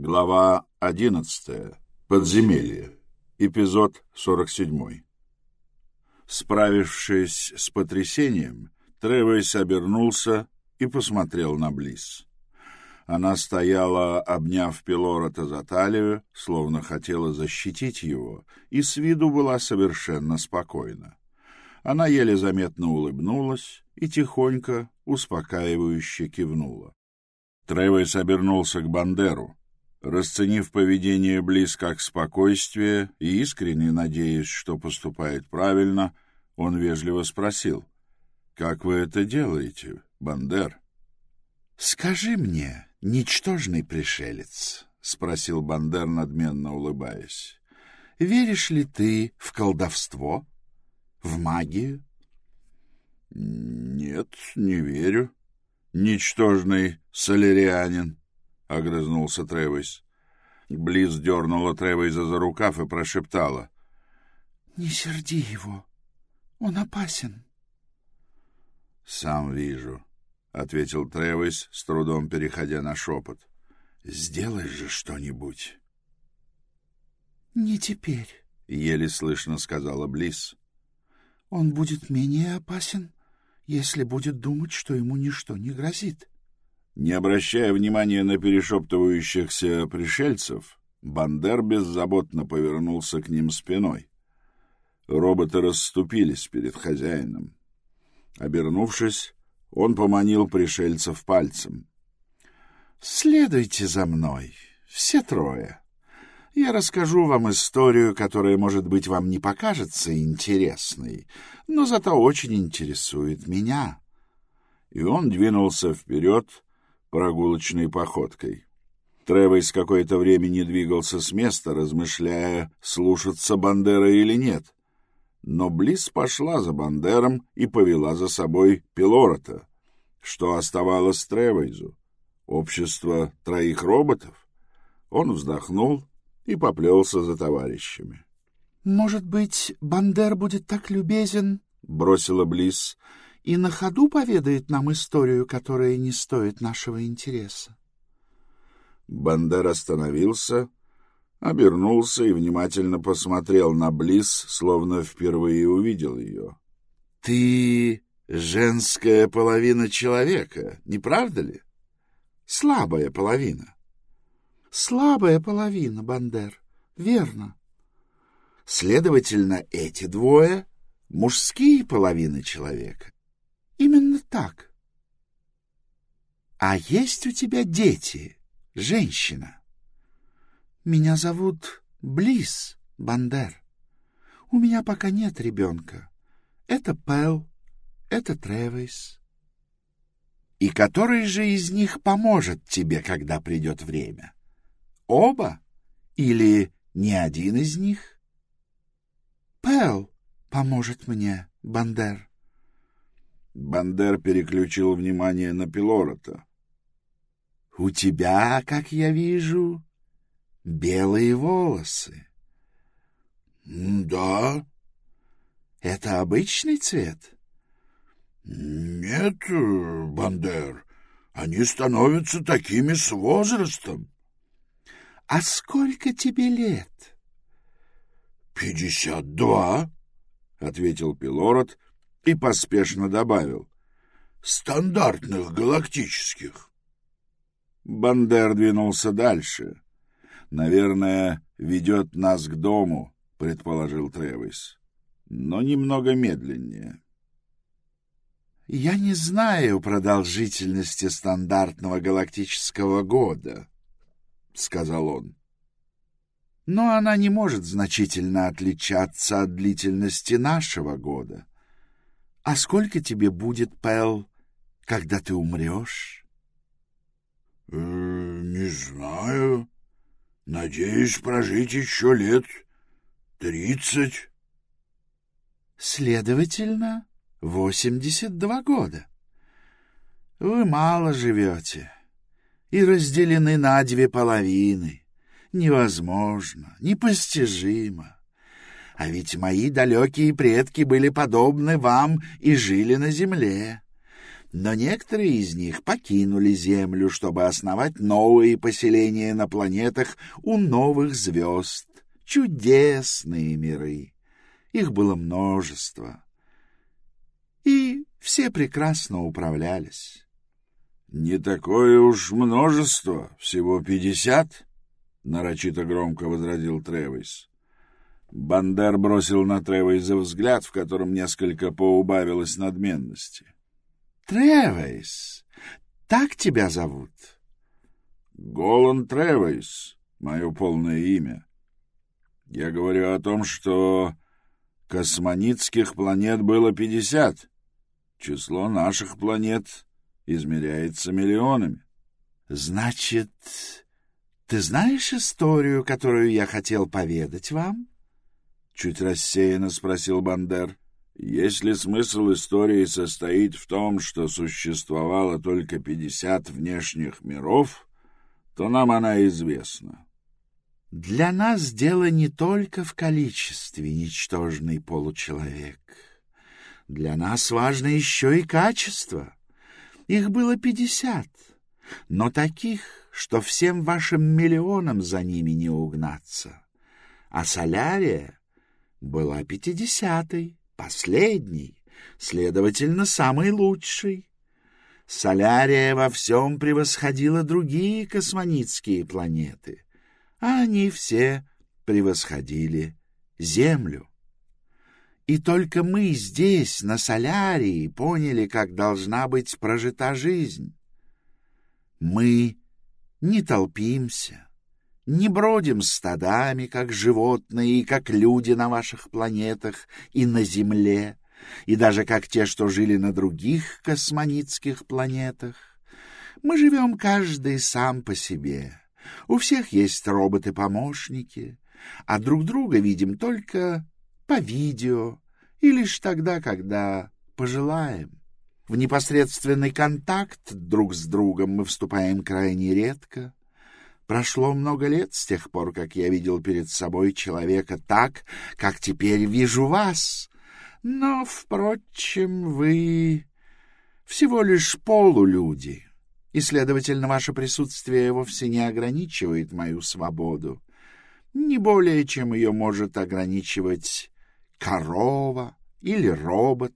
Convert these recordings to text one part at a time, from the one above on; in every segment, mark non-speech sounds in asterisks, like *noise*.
Глава одиннадцатая. Подземелье. Эпизод сорок седьмой. Справившись с потрясением, Тревойс обернулся и посмотрел на Близ. Она стояла, обняв Пилорота за талию, словно хотела защитить его, и с виду была совершенно спокойна. Она еле заметно улыбнулась и тихонько, успокаивающе кивнула. Тревойс обернулся к Бандеру. Расценив поведение Близ как спокойствие и искренне надеясь, что поступает правильно, он вежливо спросил, «Как вы это делаете, Бандер?» «Скажи мне, ничтожный пришелец», — спросил Бандер, надменно улыбаясь, «веришь ли ты в колдовство, в магию?» «Нет, не верю. Ничтожный солярианин», — огрызнулся Тревойс. Близ дернула Тревойза за рукав и прошептала. — Не серди его. Он опасен. — Сам вижу, — ответил Тревойс, с трудом переходя на шепот. — Сделай же что-нибудь. — Не теперь, — еле слышно сказала Близ. — Он будет менее опасен, если будет думать, что ему ничто не грозит. — не обращая внимания на перешептывающихся пришельцев, Бандер беззаботно повернулся к ним спиной. Роботы расступились перед хозяином. Обернувшись, он поманил пришельцев пальцем. — Следуйте за мной, все трое. Я расскажу вам историю, которая, может быть, вам не покажется интересной, но зато очень интересует меня. И он двинулся вперед, прогулочной походкой. Тревойс какое-то время не двигался с места, размышляя, слушаться Бандера или нет. Но Близ пошла за Бандером и повела за собой Пилорота. Что оставалось Тревойзу? Общество троих роботов? Он вздохнул и поплелся за товарищами. — Может быть, Бандер будет так любезен, — бросила Близ, и на ходу поведает нам историю, которая не стоит нашего интереса. Бандер остановился, обернулся и внимательно посмотрел на Близ, словно впервые увидел ее. — Ты женская половина человека, не правда ли? Слабая половина. — Слабая половина, Бандер, верно. Следовательно, эти двое — мужские половины человека. Именно так. А есть у тебя дети, женщина? Меня зовут Близ Бандер. У меня пока нет ребенка. Это Пэл, это Тревис. И который же из них поможет тебе, когда придет время? Оба? Или ни один из них? Пэл поможет мне, Бандер. Бандер переключил внимание на Пилорота. — У тебя, как я вижу, белые волосы. — Да. — Это обычный цвет? — Нет, Бандер, они становятся такими с возрастом. — А сколько тебе лет? — Пятьдесят два, — ответил Пилорот, — и поспешно добавил. «Стандартных галактических». Бандер двинулся дальше. «Наверное, ведет нас к дому», — предположил Тревис. «Но немного медленнее». «Я не знаю продолжительности стандартного галактического года», — сказал он. «Но она не может значительно отличаться от длительности нашего года. А сколько тебе будет, Пэл, когда ты умрешь? Э, — Не знаю. Надеюсь прожить еще лет тридцать. — Следовательно, восемьдесят два года. Вы мало живете и разделены на две половины. Невозможно, непостижимо. А ведь мои далекие предки были подобны вам и жили на земле. Но некоторые из них покинули Землю, чтобы основать новые поселения на планетах у новых звезд. Чудесные миры. Их было множество. И все прекрасно управлялись. — Не такое уж множество, всего пятьдесят, — нарочито громко возразил Тревис. Бандер бросил на Тревейза взгляд, в котором несколько поубавилось надменности. — Тревейс, так тебя зовут? — Голан Тревейс, мое полное имя. Я говорю о том, что космонитских планет было пятьдесят. Число наших планет измеряется миллионами. — Значит, ты знаешь историю, которую я хотел поведать вам? — чуть рассеянно спросил Бандер. — Если смысл истории состоит в том, что существовало только пятьдесят внешних миров, то нам она известна. — Для нас дело не только в количестве, ничтожный получеловек. Для нас важно еще и качество — их было пятьдесят, но таких, что всем вашим миллионам за ними не угнаться. А солярия была пятидесятой, последней, следовательно, самой лучшей. Солярия во всем превосходила другие космонитские планеты, а они все превосходили Землю. И только мы здесь, на Солярии, поняли, как должна быть прожита жизнь. Мы не толпимся, не бродим стадами, как животные и как люди на ваших планетах и на Земле, и даже как те, что жили на других космонитских планетах. Мы живем каждый сам по себе. У всех есть роботы-помощники, а друг друга видим только по видео и лишь тогда, когда пожелаем. В непосредственный контакт друг с другом мы вступаем крайне редко. Прошло много лет с тех пор, как я видел перед собой человека так, как теперь вижу вас. Но, впрочем, вы всего лишь полулюди, и, следовательно, ваше присутствие вовсе не ограничивает мою свободу, не более, чем ее может ограничивать корова или робот.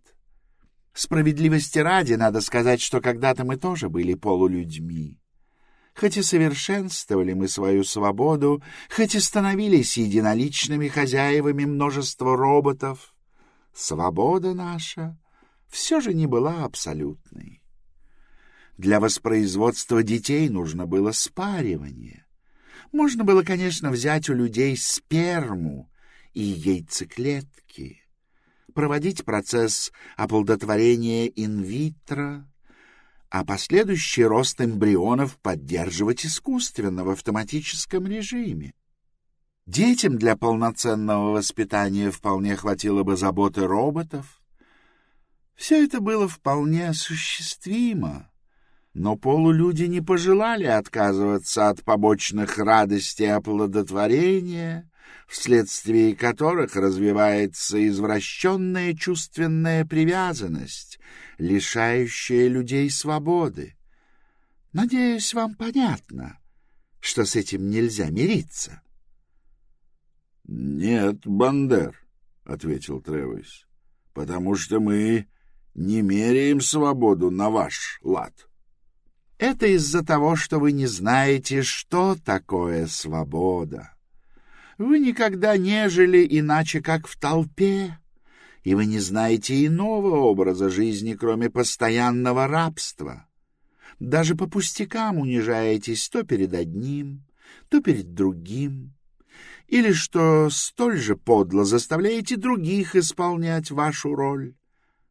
Справедливости ради надо сказать, что когда-то мы тоже были полулюдьми. Хоть и совершенствовали мы свою свободу, хоть и становились единоличными хозяевами множества роботов, свобода наша все же не была абсолютной. Для воспроизводства детей нужно было спаривание. Можно было, конечно, взять у людей сперму и яйцеклетки, проводить процесс оплодотворения инвитро, а последующий рост эмбрионов поддерживать искусственно в автоматическом режиме. Детям для полноценного воспитания вполне хватило бы заботы роботов. Все это было вполне осуществимо, но полулюди не пожелали отказываться от побочных радостей оплодотворения вследствие которых развивается извращенная чувственная привязанность, лишающая людей свободы. Надеюсь, вам понятно, что с этим нельзя мириться. — Нет, Бандер, — ответил Тревис, — потому что мы не меряем свободу на ваш лад. — Это из-за того, что вы не знаете, что такое свобода. Вы никогда не жили иначе, как в толпе, и вы не знаете иного образа жизни, кроме постоянного рабства. Даже по пустякам унижаетесь то перед одним, то перед другим, или, что столь же подло, заставляете других исполнять вашу роль.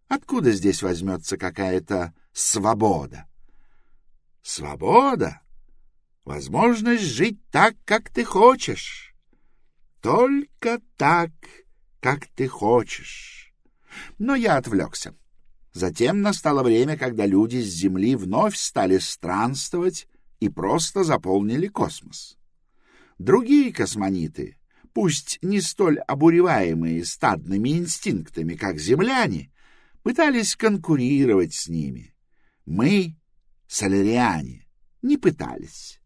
Откуда здесь возьмется какая-то свобода? Свобода — возможность жить так, как ты хочешь только так, как ты хочешь. Но я отвлекся. Затем настало время, когда люди с Земли вновь стали странствовать и просто заполнили космос. Другие космониты, пусть не столь обуреваемые стадными инстинктами, как земляне, пытались конкурировать с ними. Мы, соляриане, не пытались.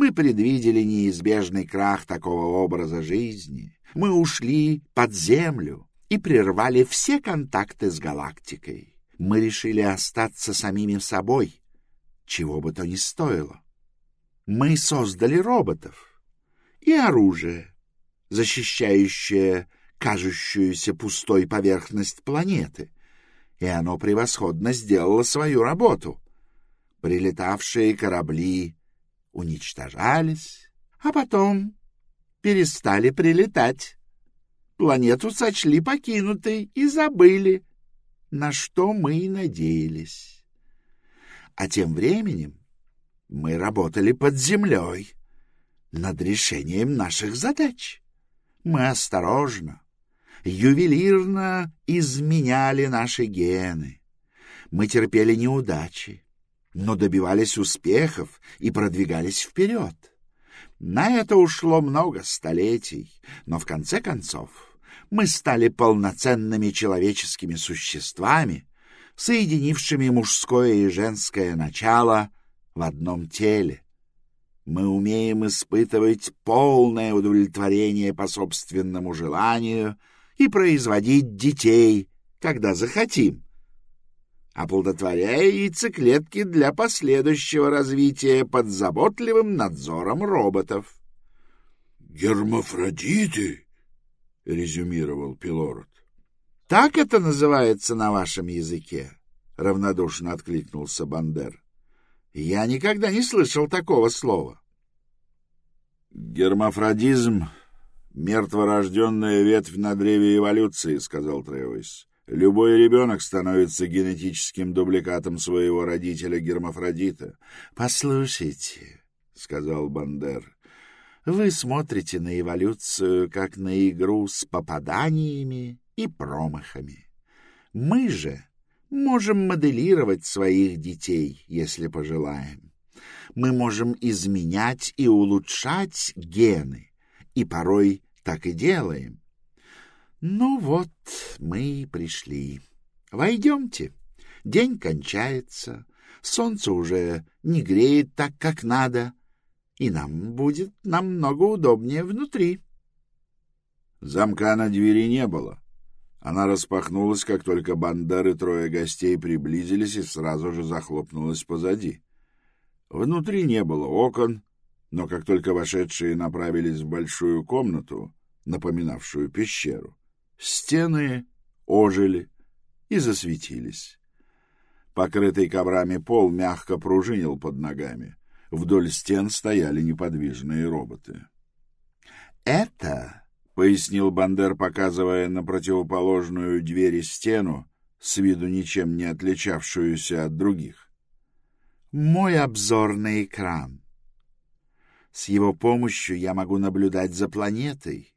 Мы предвидели неизбежный крах такого образа жизни. Мы ушли под землю и прервали все контакты с галактикой. Мы решили остаться самими собой, чего бы то ни стоило. Мы создали роботов и оружие, защищающее кажущуюся пустой поверхность планеты, и оно превосходно сделало свою работу. Прилетавшие корабли уничтожались, а потом перестали прилетать. Планету сочли покинутой и забыли, на что мы и надеялись. А тем временем мы работали под землей над решением наших задач. Мы осторожно, ювелирно изменяли наши гены. Мы терпели неудачи, но добивались успехов и продвигались вперед. На это ушло много столетий, но в конце концов мы стали полноценными человеческими существами, соединившими мужское и женское начало в одном теле. Мы умеем испытывать полное удовлетворение по собственному желанию и производить детей, когда захотим, оплодотворяя яйцеклетки для последующего развития под заботливым надзором роботов. «Гермафродиты?» — резюмировал Пилород. «Так это называется на вашем языке?» — равнодушно откликнулся Бандер. «Я никогда не слышал такого слова». «Гермафродизм — мертворожденная ветвь на древе эволюции», — сказал Тревис. Любой ребенок становится генетическим дубликатом своего родителя Гермафродита. — Послушайте, — сказал Бандер, — вы смотрите на эволюцию как на игру с попаданиями и промахами. Мы же можем моделировать своих детей, если пожелаем. Мы можем изменять и улучшать гены, и порой так и делаем. Ну вот, мы и пришли. Войдемте. День кончается, солнце уже не греет так, как надо, и нам будет намного удобнее внутри. Замка на двери не было. Она распахнулась, как только Бандер и трое гостей приблизились и сразу же захлопнулась позади. Внутри не было окон, но как только вошедшие направились в большую комнату, напоминавшую пещеру, Стены ожили и засветились. Покрытый коврами пол мягко пружинил под ногами. Вдоль стен стояли неподвижные роботы. «Это...» — пояснил Бандер, показывая на противоположную двери стену, с виду ничем не отличавшуюся от других. «Мой обзорный экран. С его помощью я могу наблюдать за планетой,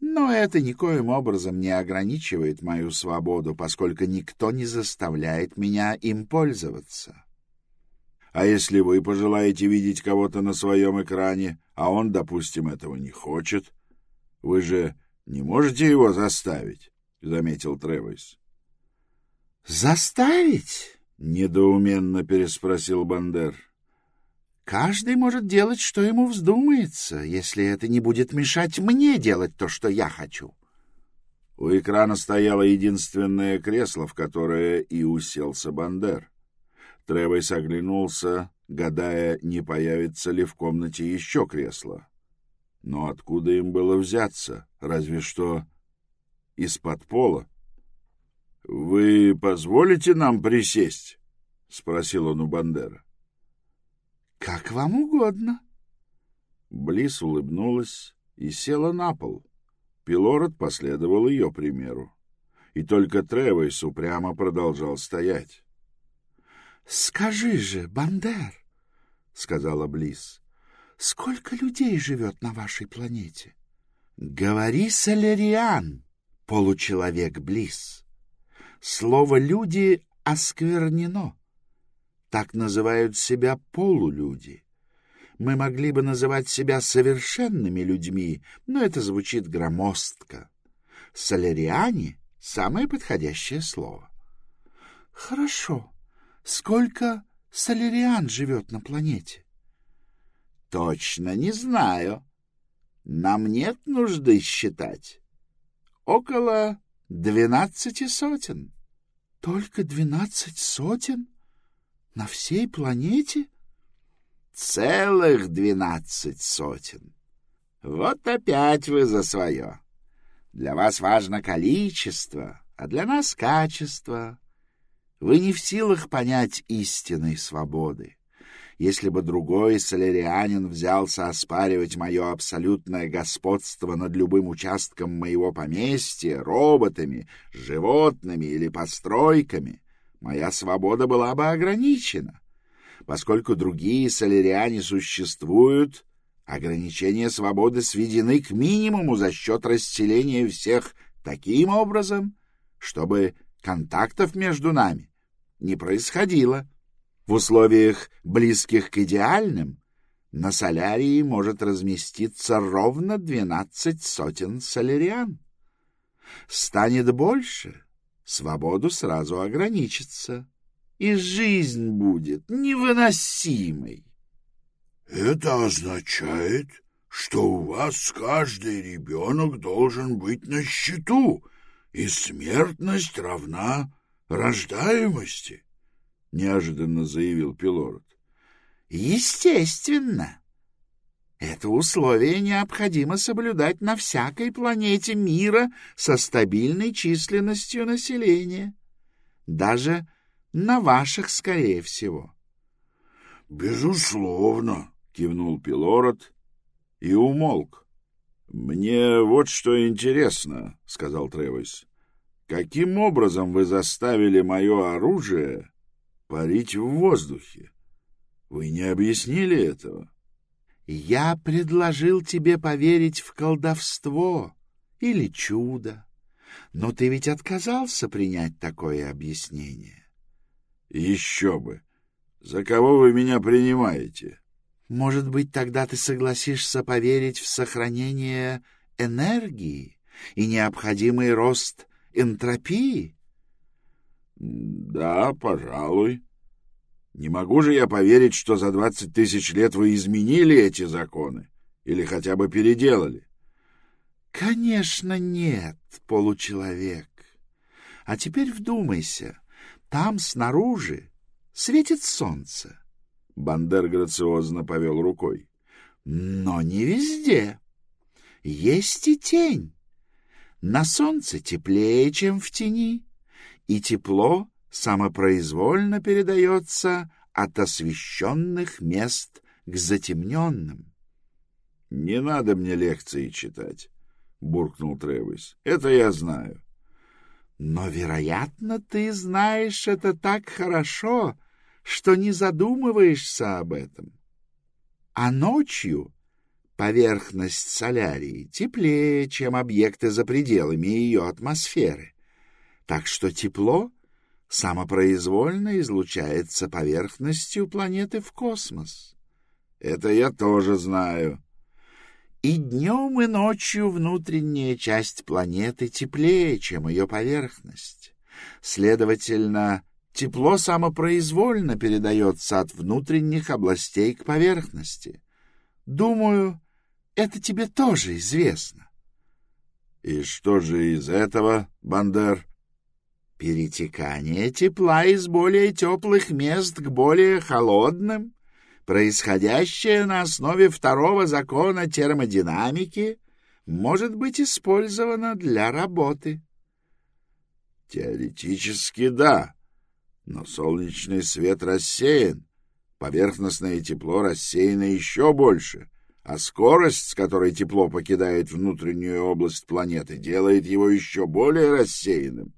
но это никоим образом не ограничивает мою свободу, поскольку никто не заставляет меня им пользоваться. А если вы пожелаете видеть кого-то на своем экране, а он, допустим, этого не хочет, вы же не можете его заставить, — заметил Тревойс. — Заставить? — недоуменно переспросил Бандер. Каждый может делать, что ему вздумается, если это не будет мешать мне делать то, что я хочу. У экрана стояло единственное кресло, в которое и уселся Бандер. Тревойс оглянулся, гадая, не появится ли в комнате еще кресло. Но откуда им было взяться? Разве что из-под пола. — Вы позволите нам присесть? — спросил он у Бандера. Как вам угодно. Близ улыбнулась и села на пол. Пилород последовал ее примеру. И только Тревойс упрямо продолжал стоять. — Скажи же, Бандер, — сказала Близ, — сколько людей живет на вашей планете? — Говори, Солериан, получеловек Близ. Слово «люди» осквернено. Так называют себя полулюди. Мы могли бы называть себя совершенными людьми, но это звучит громоздко. Соляриане — самое подходящее слово. — Хорошо. сколько соляриан живет на планете? — Точно не знаю. Нам нет нужды считать. Около двенадцати сотен. — Только двенадцать сотен? На всей планете? — Целых двенадцать сотен. Вот опять вы за свое. Для вас важно количество, а для нас качество. Вы не в силах понять истинной свободы. Если бы другой солярианин взялся оспаривать мое абсолютное господство над любым участком моего поместья, роботами, животными или постройками, моя свобода была бы ограничена. Поскольку другие соляриане существуют, ограничения свободы сведены к минимуму за счет расселения всех таким образом, чтобы контактов между нами не происходило. В условиях, близких к идеальным, на солярии может разместиться ровно двенадцать сотен соляриан. Станет больше, свободу сразу ограничится, и жизнь будет невыносимой. — Это означает, что у вас каждый ребенок должен быть на счету, и смертность равна рождаемости, — неожиданно заявил Пилород. — Естественно. Это условие необходимо соблюдать на всякой планете мира со стабильной численностью населения. Даже на ваших, скорее всего. — Безусловно, — кивнул Пилород и умолк. — Мне вот что интересно, — сказал Тревис. Каким образом вы заставили мое оружие парить в воздухе? Вы не объяснили этого? Я предложил тебе поверить в колдовство или чудо, но ты ведь отказался принять такое объяснение. Еще бы! За кого вы меня принимаете? Может быть, тогда ты согласишься поверить в сохранение энергии и необходимый рост энтропии? — Да, пожалуй. Не могу же я поверить, что за двадцать тысяч лет вы изменили эти законы или хотя бы переделали. — Конечно, нет, получеловек. А теперь вдумайся, там снаружи светит солнце. Бандер грациозно повел рукой. — Но не везде. Есть и тень. На солнце теплее, чем в тени, и тепло самопроизвольно передается от освещенных мест к затемненным. — Не надо мне лекции читать, — буркнул Тревис. — Это я знаю. — Но, вероятно, ты знаешь это так хорошо, что не задумываешься об этом. А ночью Поверхность Солярии теплее, чем объекты за пределами ее атмосферы, так что тепло самопроизвольно излучается поверхностью планеты в космос. Это я тоже знаю. И днем, и ночью внутренняя часть планеты теплее, чем ее поверхность. Следовательно, тепло самопроизвольно передается от внутренних областей к поверхности. Думаю, это тебе тоже известно. — И что же из этого, Бандер? — Перетекание тепла из более теплых мест к более холодным, происходящее на основе второго закона термодинамики, может быть использовано для работы. — Теоретически да, но солнечный свет рассеян, поверхностное тепло рассеяно еще больше — а скорость, с которой тепло покидает внутреннюю область планеты, делает его еще более рассеянным.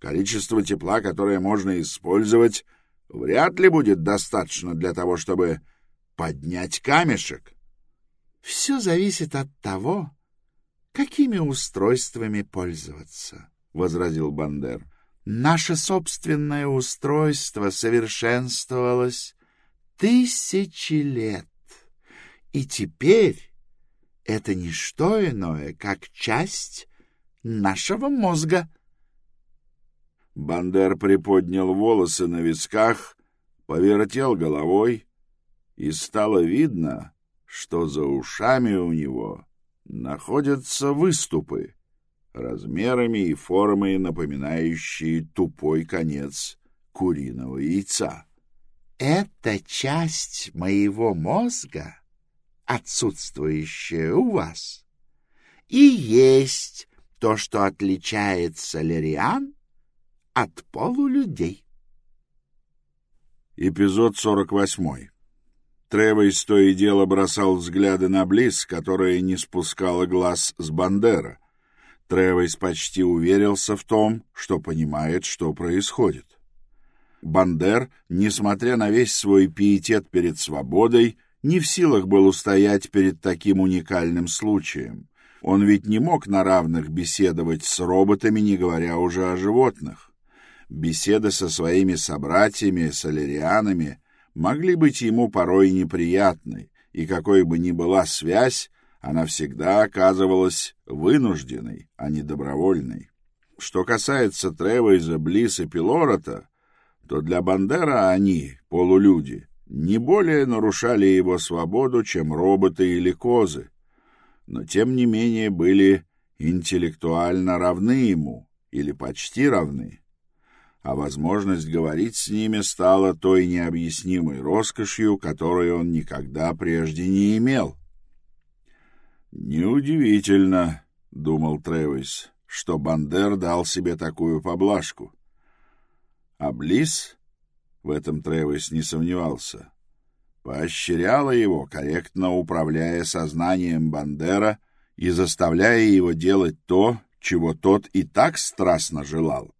Количество тепла, которое можно использовать, вряд ли будет достаточно для того, чтобы поднять камешек. Все зависит от того, какими устройствами пользоваться, — возразил Бандер. Наше собственное устройство совершенствовалось тысячи лет. И теперь это не что иное, как часть нашего мозга. Бандер приподнял волосы на висках, повертел головой, и стало видно, что за ушами у него находятся выступы, размерами и формой напоминающие тупой конец куриного яйца. «Это часть моего мозга, отсутствующая у вас, и есть то, что отличает соляриан от полулюдей». Эпизод сорок восьмой. Тревойс то и дело бросал взгляды на Близ, которая не спускала глаз с Бандера. Тревойс почти уверился в том, что понимает, что происходит. Бандер, несмотря на весь свой пиетет перед свободой, не в силах был устоять перед таким уникальным случаем. Он ведь не мог на равных беседовать с роботами, не говоря уже о животных. Беседы со своими собратьями, солярианами — могли быть ему порой неприятны, и какой бы ни была связь, она всегда оказывалась вынужденной, а не добровольной. Что касается Тревойза, Близ и Пилорота, то для Бандера они, полулюди, не более нарушали его свободу, чем роботы или козы, но тем не менее были интеллектуально равны ему или почти равны а возможность говорить с ними стала той необъяснимой роскошью, которой он никогда прежде не имел. «Неудивительно», — думал Тревис, — «что Бандер дал себе такую поблажку». А Близ, в этом Тревис не сомневался, поощряла его, корректно управляя сознанием Бандера и заставляя его делать то, чего тот и так страстно желал.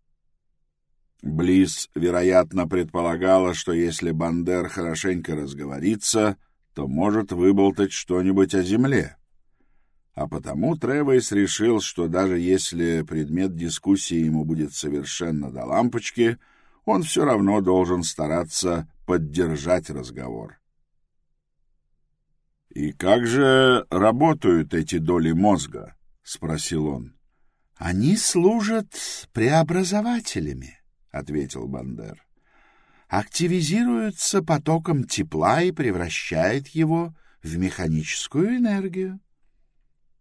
Близ, вероятно, предполагала, что если Бандер хорошенько разговорится, то может выболтать что-нибудь о земле. А потому Тревейс решил, что даже если предмет дискуссии ему будет совершенно до лампочки, он все равно должен стараться поддержать разговор. «И как же работают эти доли мозга?» — спросил он. «Они служат преобразователями», — ответил Бандер. «Активизируется потоком тепла и превращает его в механическую энергию».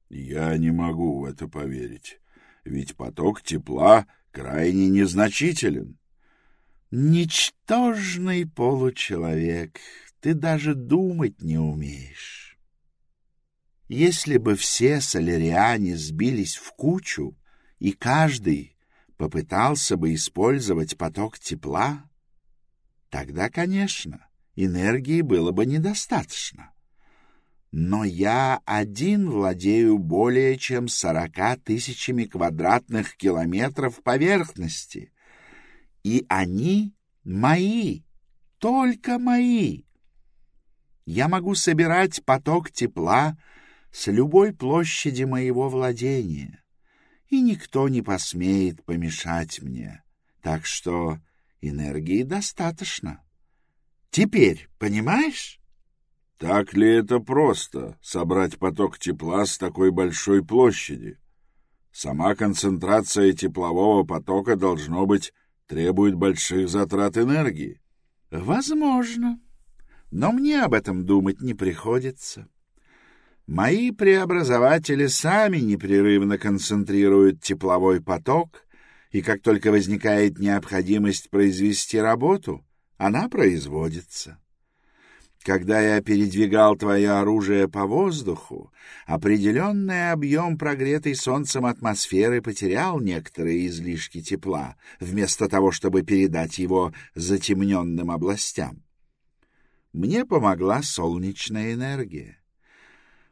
«Я не могу в это поверить, ведь поток тепла крайне незначителен». «Ничтожный получеловек, ты даже думать не умеешь». Если бы все соляриане сбились в кучу, и каждый попытался бы использовать поток тепла, тогда, конечно, энергии было бы недостаточно. Но я один владею более чем сорока тысячами квадратных километров поверхности, и они мои, только мои. Я могу собирать поток тепла с любой площади моего владения и никто не посмеет помешать мне. Так что энергии достаточно. Теперь понимаешь? Так ли это просто — собрать поток тепла с такой большой площади? Сама концентрация теплового потока, должно быть, требует больших затрат энергии. Возможно. Но мне об этом думать не приходится. Мои преобразователи сами непрерывно концентрируют тепловой поток, и как только возникает необходимость произвести работу, она производится. Когда я передвигал твое оружие по воздуху, определенный объем прогретой солнцем атмосферы потерял некоторые излишки тепла, вместо того, чтобы передать его затемненным областям. Мне помогла солнечная энергия.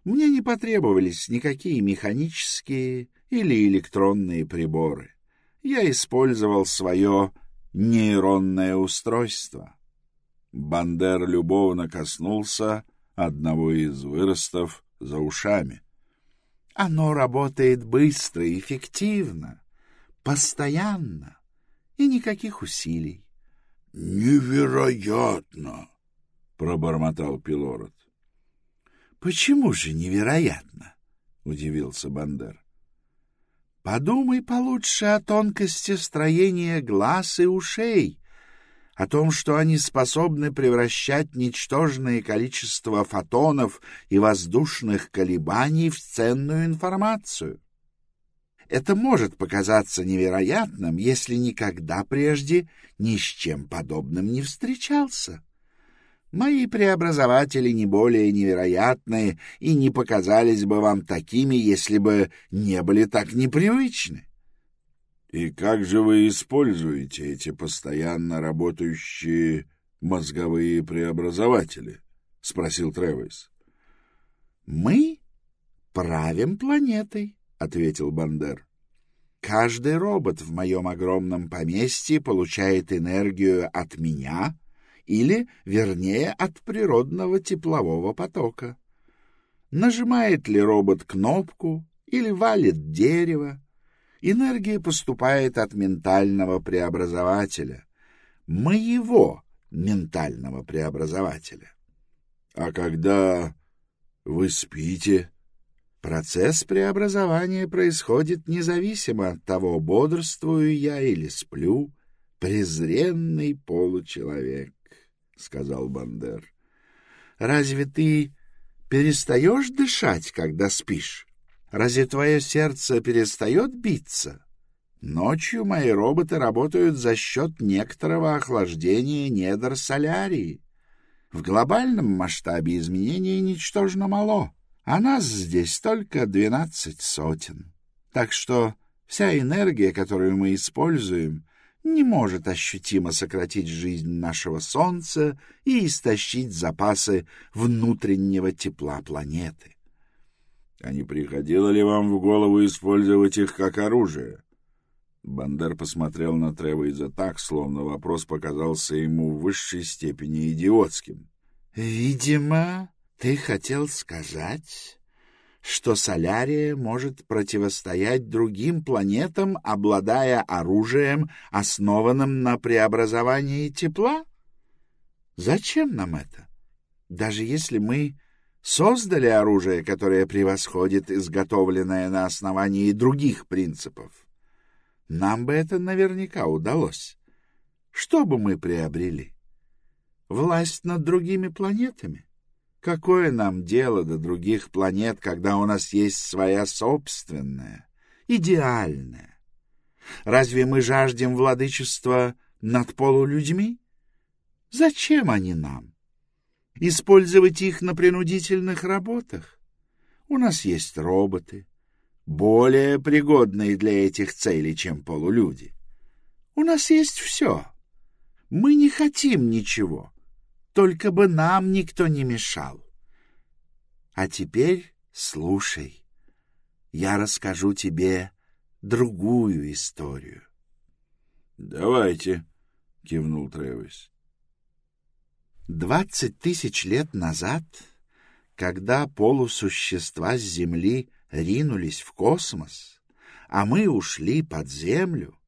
Мне не потребовались никакие механические или электронные приборы. Я использовал свое нейронное устройство. Бандер любовно коснулся одного из выростов за ушами. Оно работает быстро и эффективно, постоянно и никаких усилий. — Невероятно! — пробормотал Пилород. Почему же невероятно? удивился Бандер. Подумай получше о тонкости строения глаз и ушей, о том, что они способны превращать ничтожное количество фотонов и воздушных колебаний в ценную информацию. Это может показаться невероятным, если никогда прежде ни с чем подобным не встречался. Мои преобразователи не более невероятные и не показались бы вам такими, если бы не были так непривычны. — И как же вы используете эти постоянно работающие мозговые преобразователи? — спросил Тревис. — Мы правим планетой, — ответил Бандер. — Каждый робот в моем огромном поместье получает энергию от меня — или, вернее, от природного теплового потока. Нажимает ли робот кнопку или валит дерево, энергия поступает от ментального преобразователя, моего ментального преобразователя. А когда вы спите, процесс преобразования происходит независимо от того, бодрствую я или сплю, презренный получеловек. — сказал Бандер. — Разве ты перестаешь дышать, когда спишь? Разве твое сердце перестает биться? Ночью мои роботы работают за счет некоторого охлаждения недр солярии. В глобальном масштабе изменения ничтожно мало, а нас здесь только двенадцать сотен. Так что вся энергия, которую мы используем, не может ощутимо сократить жизнь нашего Солнца и истощить запасы внутреннего тепла планеты. А не приходило ли вам в голову использовать их как оружие? Бандер посмотрел на Тревейза так, словно вопрос показался ему в высшей степени идиотским. — Видимо, ты хотел сказать, что Солярия может противостоять другим планетам, обладая оружием, основанным на преобразовании тепла? Зачем нам это? Даже если мы создали оружие, которое превосходит изготовленное на основании других принципов, нам бы это наверняка удалось. Что бы мы приобрели? Власть над другими планетами? Какое нам дело до других планет, когда у нас есть своя собственная, идеальная? Разве мы жаждем владычества над полулюдьми? Зачем они нам? Использовать их на принудительных работах? У нас есть роботы, более пригодные для этих целей, чем полулюди. У нас есть все. Мы не хотим ничего — только бы нам никто не мешал. А теперь слушай, я расскажу тебе другую историю. — Давайте, — кивнул Тревис. Двадцать тысяч лет назад, когда полусущества с Земли ринулись в космос, а мы ушли под Землю,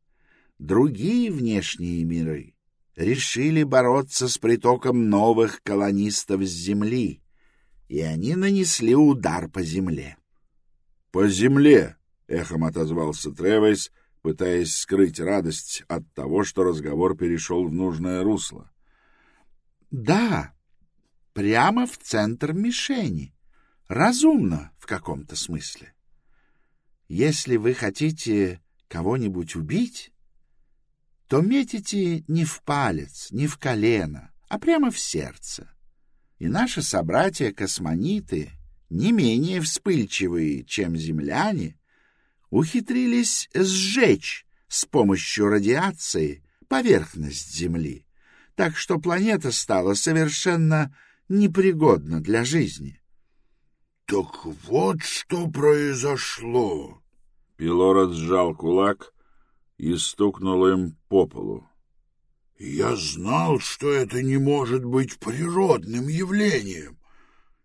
другие внешние миры решили бороться с притоком новых колонистов с земли, и они нанесли удар по земле. — По земле! — эхом отозвался Тревейс, пытаясь скрыть радость от того, что разговор перешел в нужное русло. — Да, прямо в центр мишени. Разумно в каком-то смысле. Если вы хотите кого-нибудь убить, то метите не в палец, не в колено, а прямо в сердце. И наши собратья-космониты, не менее вспыльчивые, чем земляне, ухитрились сжечь с помощью радиации поверхность Земли, так что планета стала совершенно непригодна для жизни. — Так вот что произошло. Пилород сжал кулак и стукнул им по полу. «Я знал, что это не может быть природным явлением.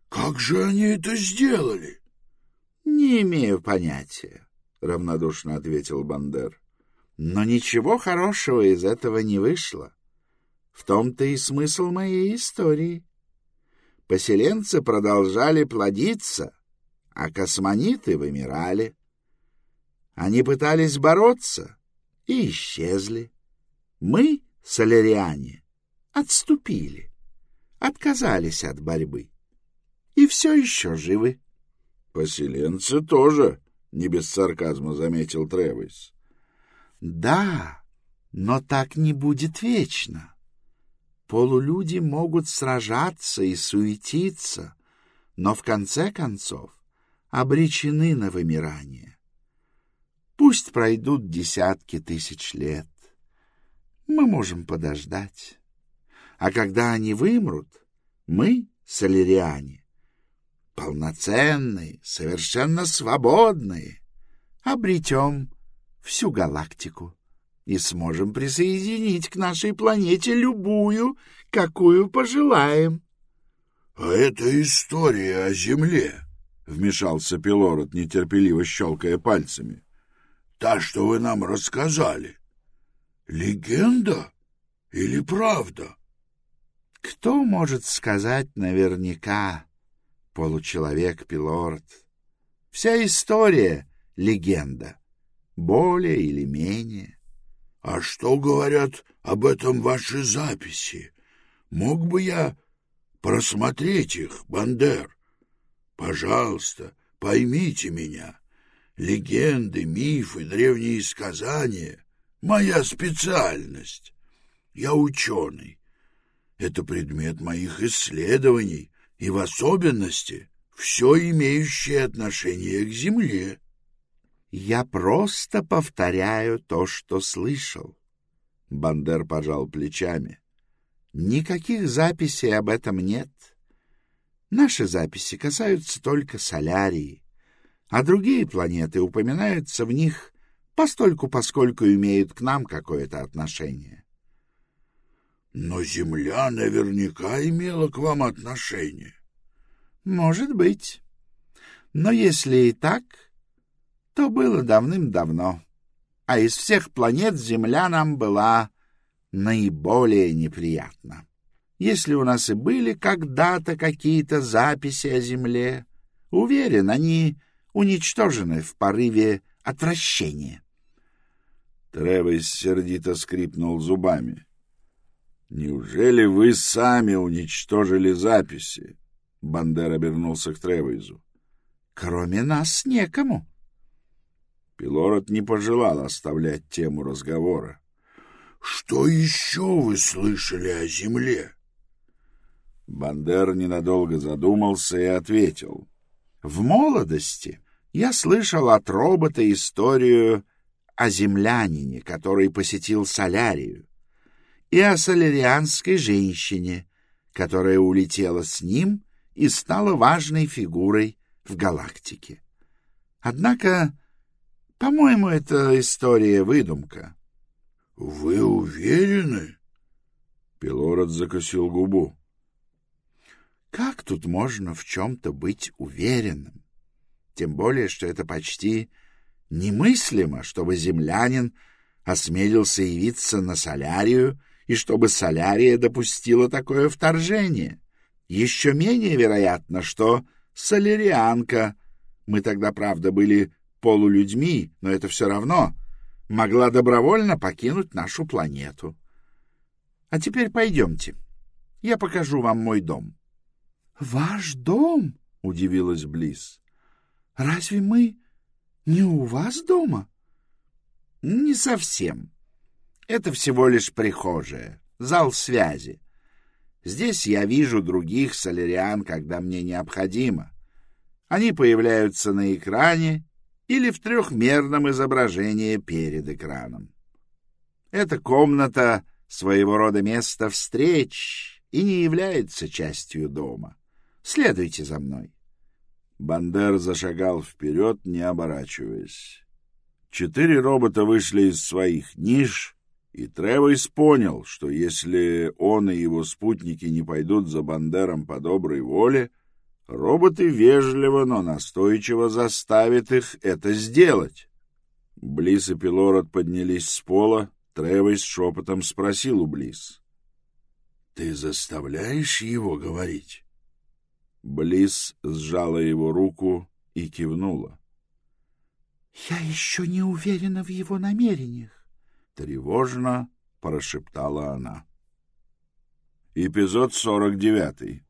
Как же они это сделали?» «Не имею понятия», — равнодушно ответил Бандер. «Но ничего хорошего из этого не вышло. В том-то и смысл моей истории. Поселенцы продолжали плодиться, а космониты вымирали. Они пытались бороться и исчезли. Мы, соляриане, отступили, отказались от борьбы и все еще живы. — Поселенцы тоже, — не без сарказма заметил Тревис. — Да, но так не будет вечно. Полулюди могут сражаться и суетиться, но в конце концов обречены на вымирание. Пусть пройдут десятки тысяч лет. Мы можем подождать. А когда они вымрут, мы, соляриане, полноценные, совершенно свободные, обретем всю галактику и сможем присоединить к нашей планете любую, какую пожелаем. — А это история о Земле, — вмешался Пилород, нетерпеливо щелкая пальцами. — Та, что вы нам рассказали. Легенда или правда? — Кто может сказать наверняка, получеловек Пилород? Вся история — легенда, более или менее. — А что говорят об этом ваши записи? Мог бы я просмотреть их, Бандер? Пожалуйста, поймите меня. Легенды, мифы, древние сказания — моя специальность. Я ученый. Это предмет моих исследований, и в особенности все имеющее отношение к Земле. Я просто повторяю то, что слышал. Бандер пожал плечами. Никаких записей об этом нет. Наши записи касаются только Солярии, а другие планеты упоминаются в них постольку, поскольку имеют к нам какое-то отношение. Но Земля наверняка имела к вам отношение. Может быть. Но если и так, то было давным-давно. А из всех планет Земля нам была наиболее неприятно. Если у нас и были когда-то какие-то записи о Земле, уверен, они уничтожены в порыве отвращения. Тревес сердито скрипнул зубами. «Неужели вы сами уничтожили записи?» Бандер обернулся к Тревейзу. «Кроме нас некому». Пилород не пожелал оставлять тему разговора. Что еще вы слышали о земле? Бандер ненадолго задумался и ответил. В молодости я слышал от робота историю о землянине, который посетил Солярию, и о солярианской женщине, которая улетела с ним и стала важной фигурой в галактике. Однако, по-моему, эта история выдумка. — Вы уверены? Пилород закосил губу. Как тут можно в чем-то быть уверенным? Тем более, что это почти немыслимо, чтобы землянин осмелился явиться на солярию и чтобы солярия допустила такое вторжение. Еще менее вероятно, что солярианка, мы тогда, правда, были полулюдьми, но это все равно, могла добровольно покинуть нашу планету. А теперь пойдемте. Я покажу вам мой дом. — Ваш дом? — удивилась Близ. — Разве мы не у вас дома? — Не совсем. Это всего лишь прихожая, зал связи. Здесь я вижу других соляриан, когда мне необходимо. Они появляются на экране или в трехмерном изображении перед экраном. Эта комната — своего рода место встреч и не является частью дома. Следуйте за мной. Бандер зашагал вперед, не оборачиваясь. Четыре робота вышли из своих ниш, и Тревойс понял, что если он и его спутники не пойдут за Бандером по доброй воле, роботы вежливо, но настойчиво заставят их это сделать. Близ и Пилород поднялись с пола, Тревойс шепотом спросил у Близ. — Ты заставляешь его говорить? Близ сжала его руку и кивнула. — Я еще не уверена в его намерениях, — тревожно прошептала она. Эпизод сорок девятый.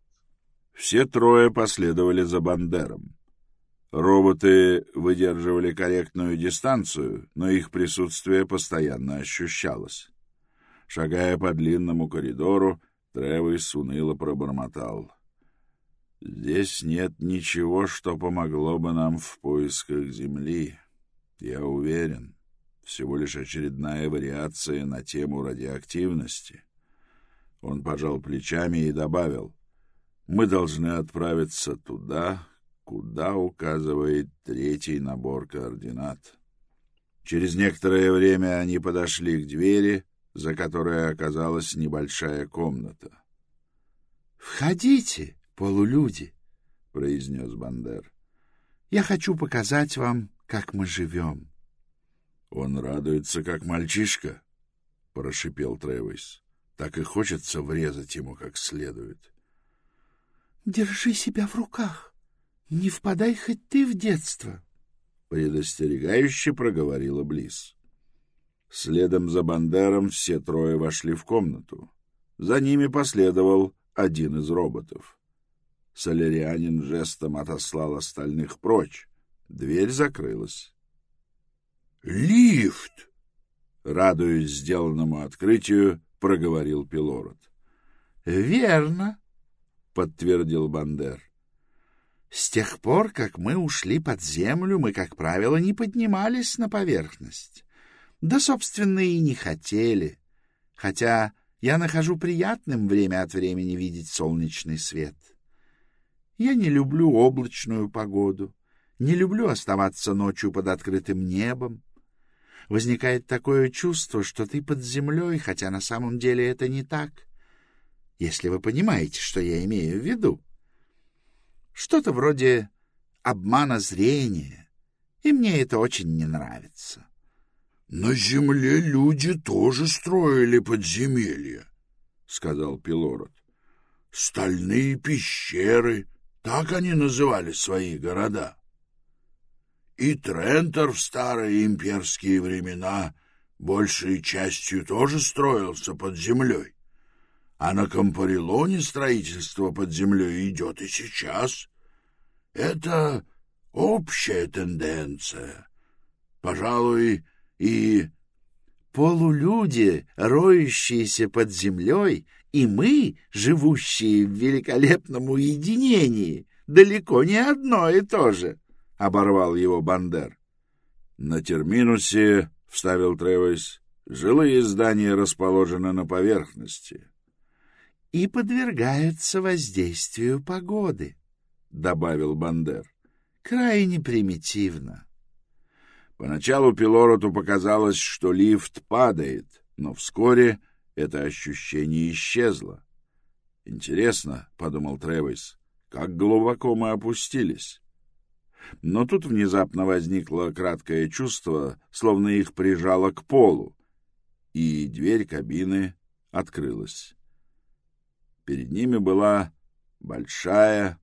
Все трое последовали за Бандером. Роботы выдерживали корректную дистанцию, но их присутствие постоянно ощущалось. Шагая по длинному коридору, Тревис уныло пробормотал. «Здесь нет ничего, что помогло бы нам в поисках Земли, я уверен. Всего лишь очередная вариация на тему радиоактивности». Он пожал плечами и добавил, «Мы должны отправиться туда, куда указывает третий набор координат». Через некоторое время они подошли к двери, за которой оказалась небольшая комната. «Входите, полулюди», — произнес Бандер. «Я хочу показать вам, как мы живем». «Он радуется, как мальчишка», — прошипел Тревис. «Так и хочется врезать ему как следует». «Держи себя в руках. Не впадай хоть ты в детство», — предостерегающе проговорила Близ. Следом за Бандером все трое вошли в комнату. За ними последовал один из роботов. Солярианин жестом отослал остальных прочь. Дверь закрылась. «Лифт!» Радуясь сделанному открытию, проговорил Пилород. «Верно», — подтвердил Бандер. «С тех пор, как мы ушли под землю, мы, как правило, не поднимались на поверхность. Да, собственно, и не хотели. Хотя я нахожу приятным время от времени видеть солнечный свет. Я не люблю облачную погоду, не люблю оставаться ночью под открытым небом. Возникает такое чувство, что ты под землей, хотя на самом деле это не так. Если вы понимаете, что я имею в виду. Что-то вроде обмана зрения, и мне это очень не нравится. На земле люди тоже строили подземелья, — сказал Пилород. Стальные пещеры, так они называли свои города. И Трентор в старые имперские времена большей частью тоже строился под землей. А на Кампарилоне строительство под землей идет и сейчас. Это общая тенденция. Пожалуй, и полулюди, роющиеся под землей, и мы, живущие в великолепном уединении, далеко не одно и то же, — оборвал его Бандер. — На терминусе, — вставил Тревойс, — жилые здания расположены на поверхности. — И подвергаются воздействию погоды, — добавил Бандер. — Крайне примитивно. Поначалу Пилороту показалось, что лифт падает, но вскоре это ощущение исчезло. «Интересно», — подумал Тревис, — «как глубоко мы опустились». Но тут внезапно возникло краткое чувство, словно их прижало к полу, и дверь кабины открылась. Перед ними была большая,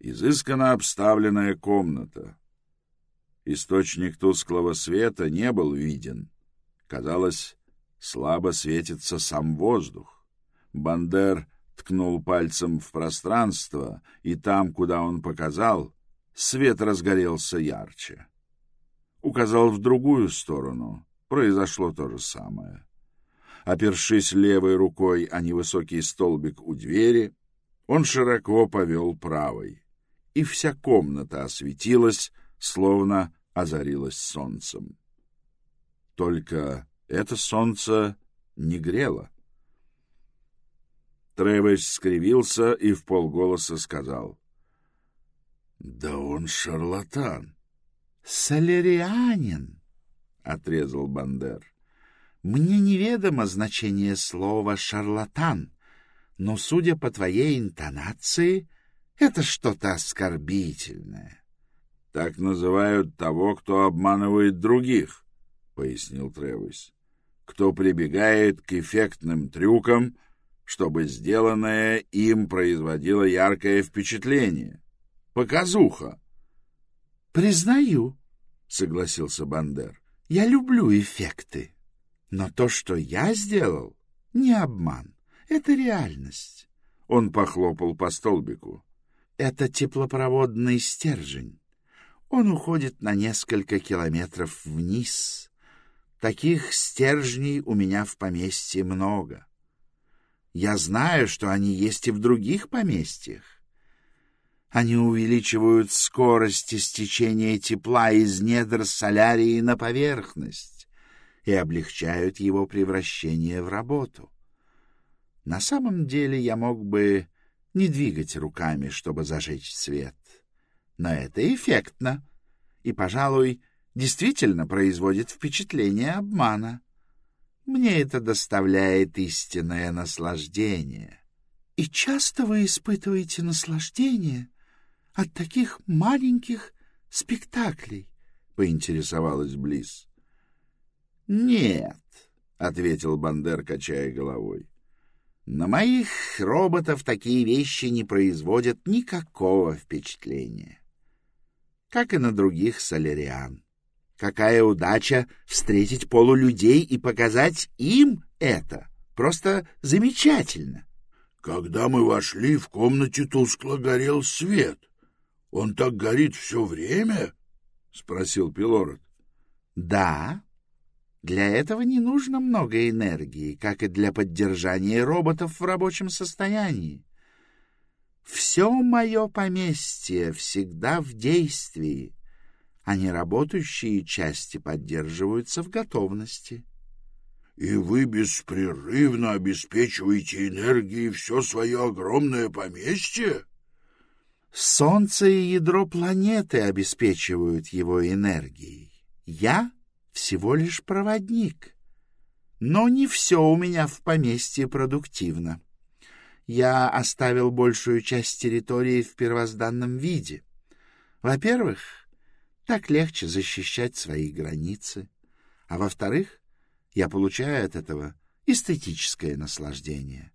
изысканно обставленная комната. Источник тусклого света не был виден. Казалось, слабо светится сам воздух. Бандер ткнул пальцем в пространство, и там, куда он показал, свет разгорелся ярче. Указал в другую сторону. Произошло то же самое. Опершись левой рукой о невысокий столбик у двери, он широко повел правой, и вся комната осветилась, словно озарилась солнцем. Только это солнце не грело. Тревес скривился и в полголоса сказал. — Да он шарлатан. — Солярианин, — отрезал Бандер. — Мне неведомо значение слова «шарлатан», но, судя по твоей интонации, это что-то оскорбительное. — Так называют того, кто обманывает других, — пояснил Тревис. — Кто прибегает к эффектным трюкам, чтобы сделанное им производило яркое впечатление. Показуха. — Признаю, — согласился Бандер. Я люблю эффекты. Но то, что я сделал, не обман. Это реальность. Он похлопал по столбику. Это теплопроводный стержень. Он уходит на несколько километров вниз. Таких стержней у меня в поместье много. Я знаю, что они есть и в других поместьях. Они увеличивают скорость истечения тепла из недр солярии на поверхность и облегчают его превращение в работу. На самом деле я мог бы не двигать руками, чтобы зажечь свет. Но это эффектно и, пожалуй, действительно производит впечатление обмана. Мне это доставляет истинное наслаждение. — И часто вы испытываете наслаждение от таких маленьких спектаклей? — поинтересовалась Близ. — Нет, — ответил Бандер, качая головой. — На моих роботов такие вещи не производят никакого впечатления. Как и на других соляриан. Какая удача встретить полулюдей и показать им это! Просто замечательно! Когда мы вошли, в комнате тускло горел свет — он так горит все время? — спросил Пилород. — Да. Для этого не нужно много энергии, как и для поддержания роботов в рабочем состоянии. Все мое поместье всегда в действии, а неработающие части поддерживаются в готовности. — И вы беспрерывно обеспечиваете энергией все свое огромное поместье? — Солнце и ядро планеты обеспечивают его энергией. Я всего лишь проводник. Но не все у меня в поместье продуктивно. Я оставил большую часть территории в первозданном виде. Во-первых, так легче защищать свои границы. А во-вторых, я получаю от этого эстетическое наслаждение.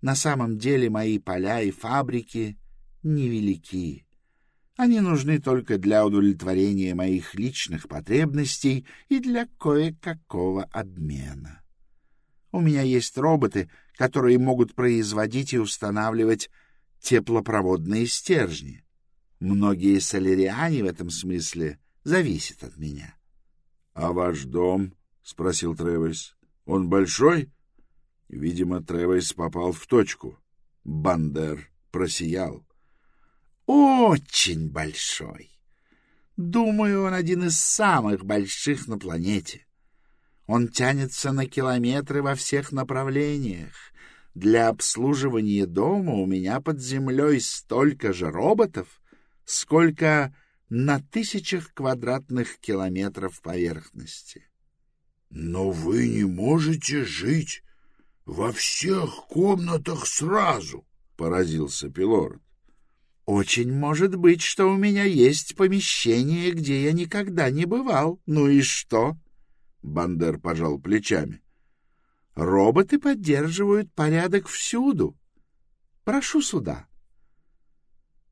На самом деле мои поля и фабрики невелики. Они нужны только для удовлетворения моих личных потребностей и для кое-какого обмена. У меня есть роботы, которые могут производить и устанавливать теплопроводные стержни. Многие соляриане в этом смысле зависят от меня. — А ваш дом? — спросил Тревис. — Он большой? Видимо, Тревис попал в точку. Бандер просиял. Очень большой. Думаю, он один из самых больших на планете. Он тянется на километры во всех направлениях. Для обслуживания дома у меня под землей столько же роботов, сколько на тысячах квадратных километров поверхности. — Но вы не можете жить во всех комнатах сразу, — поразился Пилород. Очень может быть, что у меня есть помещение, где я никогда не бывал. Ну и что? Бандер пожал плечами. Роботы поддерживают порядок всюду. Прошу сюда.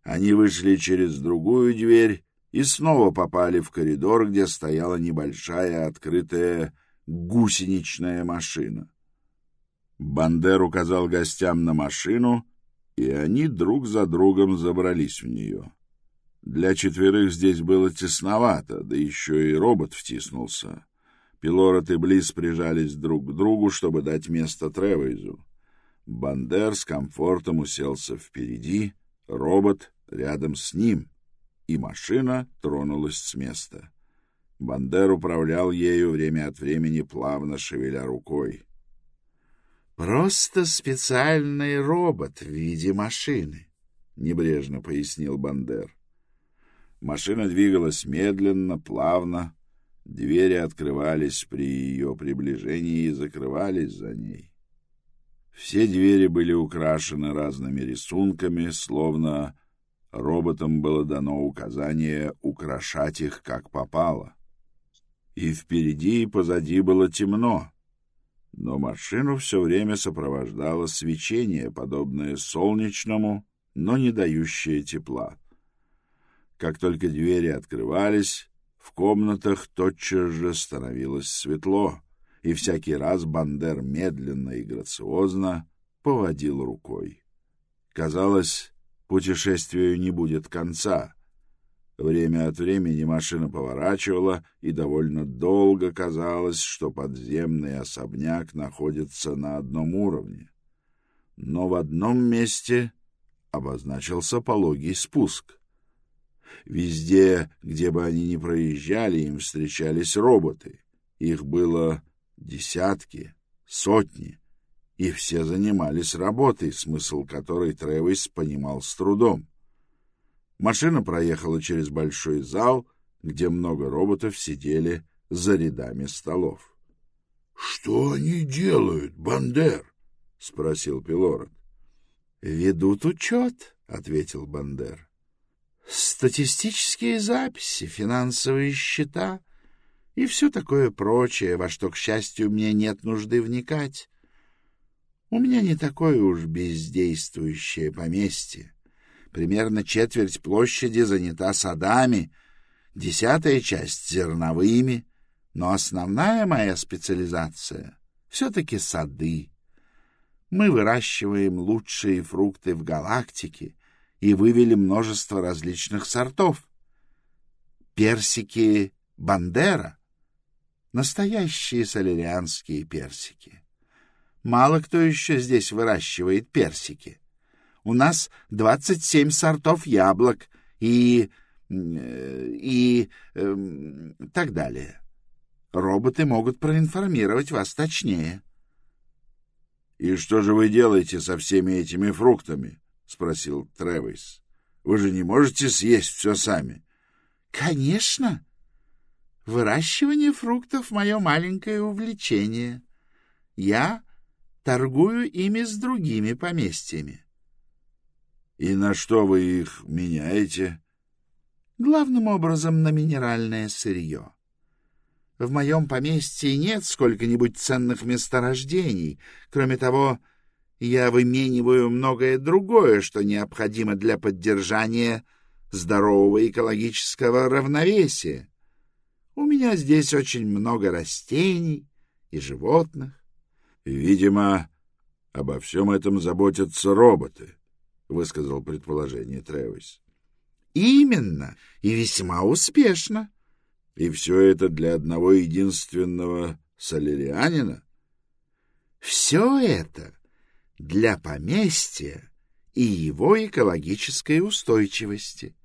Они вышли через другую дверь и снова попали в коридор, где стояла небольшая открытая гусеничная машина. Бандер указал гостям на машину, и они друг за другом забрались в нее. Для четверых здесь было тесновато, да еще и робот втиснулся. Пилорот и Близ прижались друг к другу, чтобы дать место Тревейзу. Бандер с комфортом уселся впереди, робот рядом с ним, и машина тронулась с места. Бандер управлял ею время от времени, плавно шевеля рукой. Просто специальный робот в виде машины, — небрежно пояснил Бандер. Машина двигалась медленно, плавно. Двери открывались при ее приближении и закрывались за ней. Все двери были украшены разными рисунками, словно роботам было дано указание украшать их как попало. И впереди и позади было темно но машину все время сопровождало свечение, подобное солнечному, но не дающее тепла. Как только двери открывались, в комнатах тотчас же становилось светло, и всякий раз Бандер медленно и грациозно поводил рукой. Казалось, путешествию не будет конца. Время от времени машина поворачивала, и довольно долго казалось, что подземный особняк находится на одном уровне. Но в одном месте обозначился пологий спуск. Везде, где бы они ни проезжали, им встречались роботы. Их было десятки, сотни, и все занимались работой, смысл которой Тревис понимал с трудом. Машина проехала через большой зал, где много роботов сидели за рядами столов. — Что они делают, Бандер? — спросил Пилород. — Ведут учет, — ответил Бандер. — Статистические записи, финансовые счета и все такое прочее, во что, к счастью, мне нет нужды вникать. У меня не такое уж бездействующее поместье. Примерно четверть площади занята садами, десятая часть — зерновыми, но основная моя специализация — все-таки сады. Мы выращиваем лучшие фрукты в галактике и вывели множество различных сортов. Персики Бандера — настоящие солярианские персики. Мало кто еще здесь выращивает персики. У нас двадцать семь сортов яблок и... и... Э, так далее. Роботы могут проинформировать вас точнее. — И что же вы делаете со всеми этими фруктами? — спросил Тревис. — Вы же не можете съесть все сами. — Конечно. Выращивание фруктов — мое маленькое увлечение. Я торгую ими с другими поместьями. — И на что вы их меняете? — Главным образом на минеральное сырье. В моем поместье нет сколько-нибудь ценных месторождений. Кроме того, я вымениваю многое другое, что необходимо для поддержания здорового экологического равновесия. У меня здесь очень много растений и животных. Видимо, обо всем этом заботятся роботы, — высказал предположение Тревис. — Именно, и весьма успешно. — И все это для одного единственного солярианина? — Все это для поместья и его экологической устойчивости.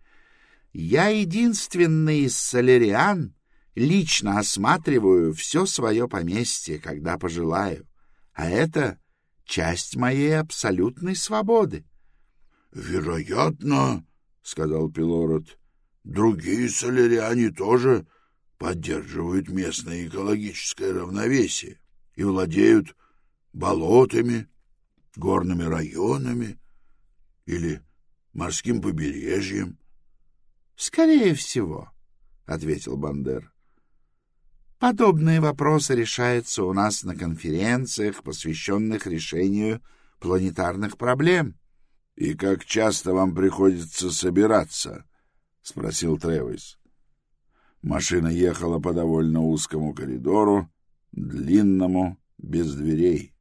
Я единственный из соляриан лично осматриваю все свое поместье, когда пожелаю а это часть моей абсолютной свободы. — Вероятно, — сказал Пилород, — другие соляриане тоже поддерживают местное экологическое равновесие и владеют болотами, горными районами или морским побережьем. — Скорее всего, — ответил Бандер. Подобные вопросы решаются у нас на конференциях, посвященных решению планетарных проблем. — И как часто вам приходится собираться? — спросил Тревис. Машина ехала по довольно узкому коридору, длинному, без дверей.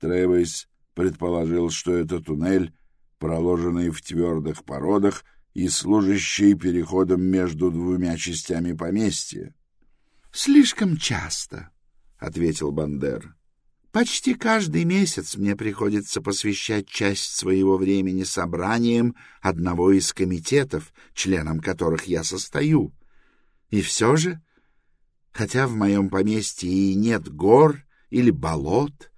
Тревис предположил, что это туннель, проложенный в твердых породах и служащий переходом между двумя частями поместья. Слишком часто, ответил Бандер. Почти каждый месяц мне приходится посвящать часть своего времени собраниям одного из комитетов, членом которых я состою. И все же, хотя в моем поместье и нет гор или болот,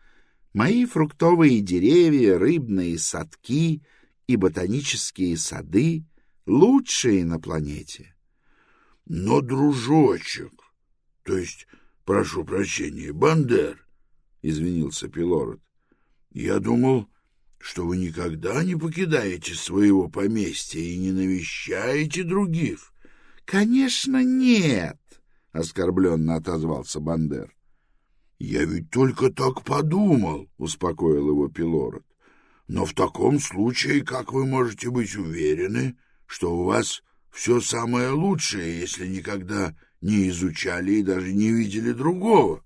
мои фруктовые деревья, рыбные садки и ботанические сады лучшие на планете. Но, дружочек, то есть, прошу прощения, Бандер, — извинился Пилород. — Я думал, что вы никогда не покидаете своего поместья и не навещаете других. — Конечно, нет, — оскорбленно отозвался Бандер. — Я ведь только так подумал, — успокоил его Пилород. — Но в таком случае как вы можете быть уверены, что у вас все самое лучшее, если никогда не изучали и даже не видели другого.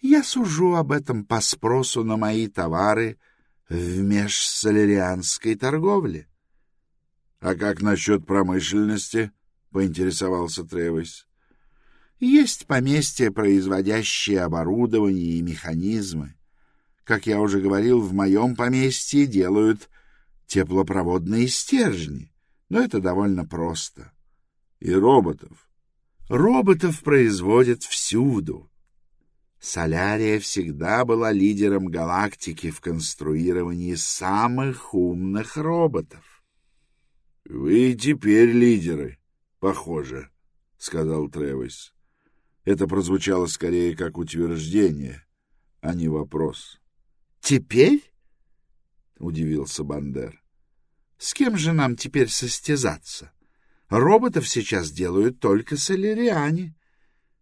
Я сужу об этом по спросу на мои товары в межсолерианской торговле. — А как насчет промышленности? — поинтересовался Тревис. — Есть поместья, производящие оборудование и механизмы. Как я уже говорил, в моем поместье делают теплопроводные стержни, но это довольно просто. — И роботов? — Роботов производят всюду. Солярия всегда была лидером галактики в конструировании самых умных роботов. — Вы теперь лидеры, похоже, — сказал Тревис. Это прозвучало скорее как утверждение, а не вопрос. — Теперь? — удивился Бандер. — С кем же нам теперь состязаться? Роботов сейчас делают только соляриане.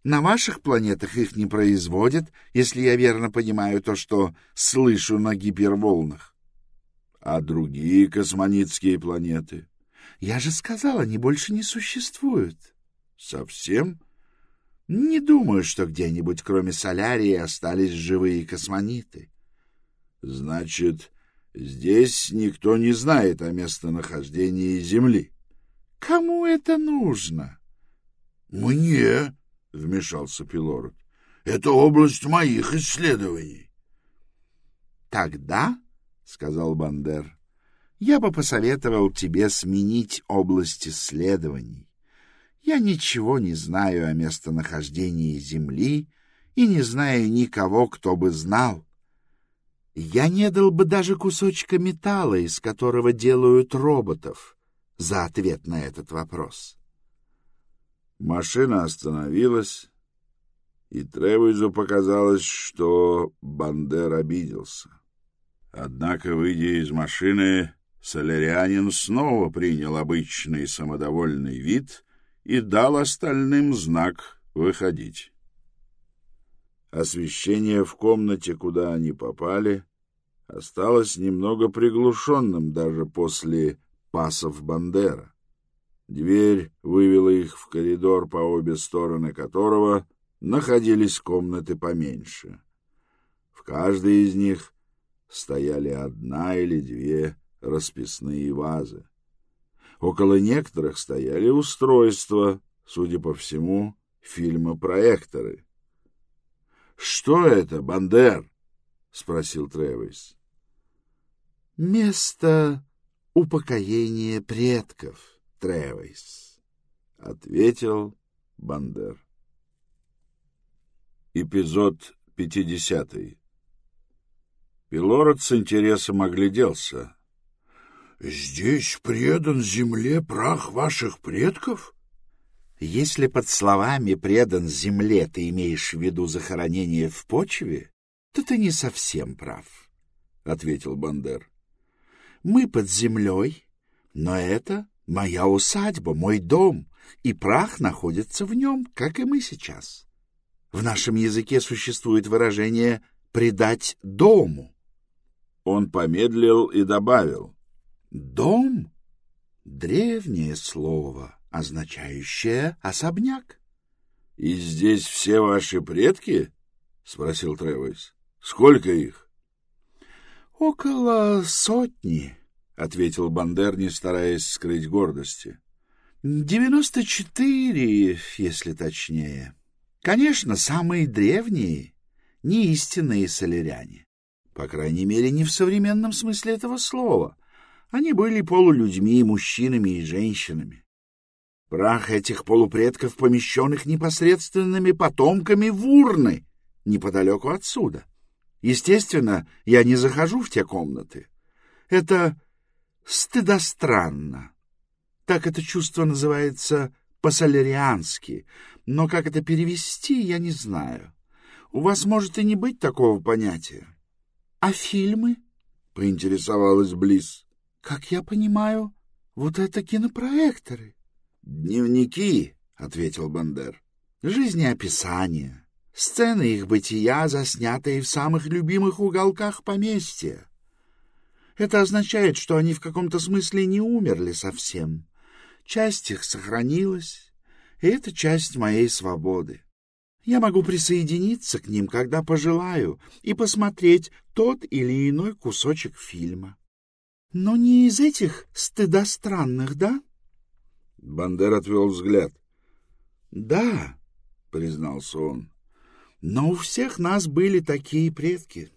На ваших планетах их не производят, если я верно понимаю то, что слышу на гиперволнах. А другие космонитские планеты? Я же сказал, они больше не существуют. Совсем? Не думаю, что где-нибудь, кроме Солярии, остались живые космониты. Значит, здесь никто не знает о местонахождении Земли. Кому это нужно? Мне, — вмешался Пилород. — Это область моих исследований. — Тогда, — сказал Бандер, — я бы посоветовал тебе сменить область исследований. Я ничего не знаю о местонахождении Земли и не знаю никого, кто бы знал. Я не дал бы даже кусочка металла, из которого делают роботов, за ответ на этот вопрос. — Машина остановилась, и Тревизу показалось, что Бандер обиделся. Однако, выйдя из машины, Солярианин снова принял обычный самодовольный вид и дал остальным знак выходить. Освещение в комнате, куда они попали, осталось немного приглушенным даже после пасов Бандера. Дверь вывела их в коридор, по обе стороны которого находились комнаты поменьше. В каждой из них стояли одна или две расписные вазы. Около некоторых стояли устройства, судя по всему, фильмопроекторы. — Что это, Бандер? — спросил Тревис. — Место упокоения предков, Тревис, — ответил Бандер. Эпизод пятидесятый. Пилород с интересом огляделся. — Здесь предан земле прах ваших предков? — Если под словами «предан земле» ты имеешь в виду захоронение в почве, то ты не совсем прав, — ответил Бандер. — Мы под землей, но это Моя усадьба, мой дом, и прах находится в нем, как и мы сейчас. В нашем языке существует выражение «предать дому». Он помедлил и добавил. «Дом» — древнее слово, означающее «особняк». — И здесь все ваши предки? — спросил Тревис. — Сколько их? — Около сотни, — ответил Бандер, не стараясь скрыть гордости. — Девяносто четыре, если точнее. Конечно, самые древние, не истинные соляриане. По крайней мере, не в современном смысле этого слова. Они были полулюдьми, мужчинами и женщинами. Прах этих полупредков, помещенных непосредственными потомками в урны, неподалеку отсюда. Естественно, я не захожу в те комнаты. Это стыдостранно. Так это чувство называется по-соляриански, но как это перевести, я не знаю. У вас может и не быть такого понятия. А фильмы? — поинтересовалась Близ. — Как я понимаю, вот это кинопроекторы. — Дневники, — ответил Бандер. — Жизнеописания. Сцены их бытия, заснятые в самых любимых уголках поместья. Это означает, что они в каком-то смысле не умерли совсем. часть их сохранилась, и это часть моей свободы. Я могу присоединиться к ним, когда пожелаю, и посмотреть тот или иной кусочек фильма. Но не из этих стыдостранных, да? Бандер отвел взгляд. — Да, — признался он, — но у всех нас были такие предки.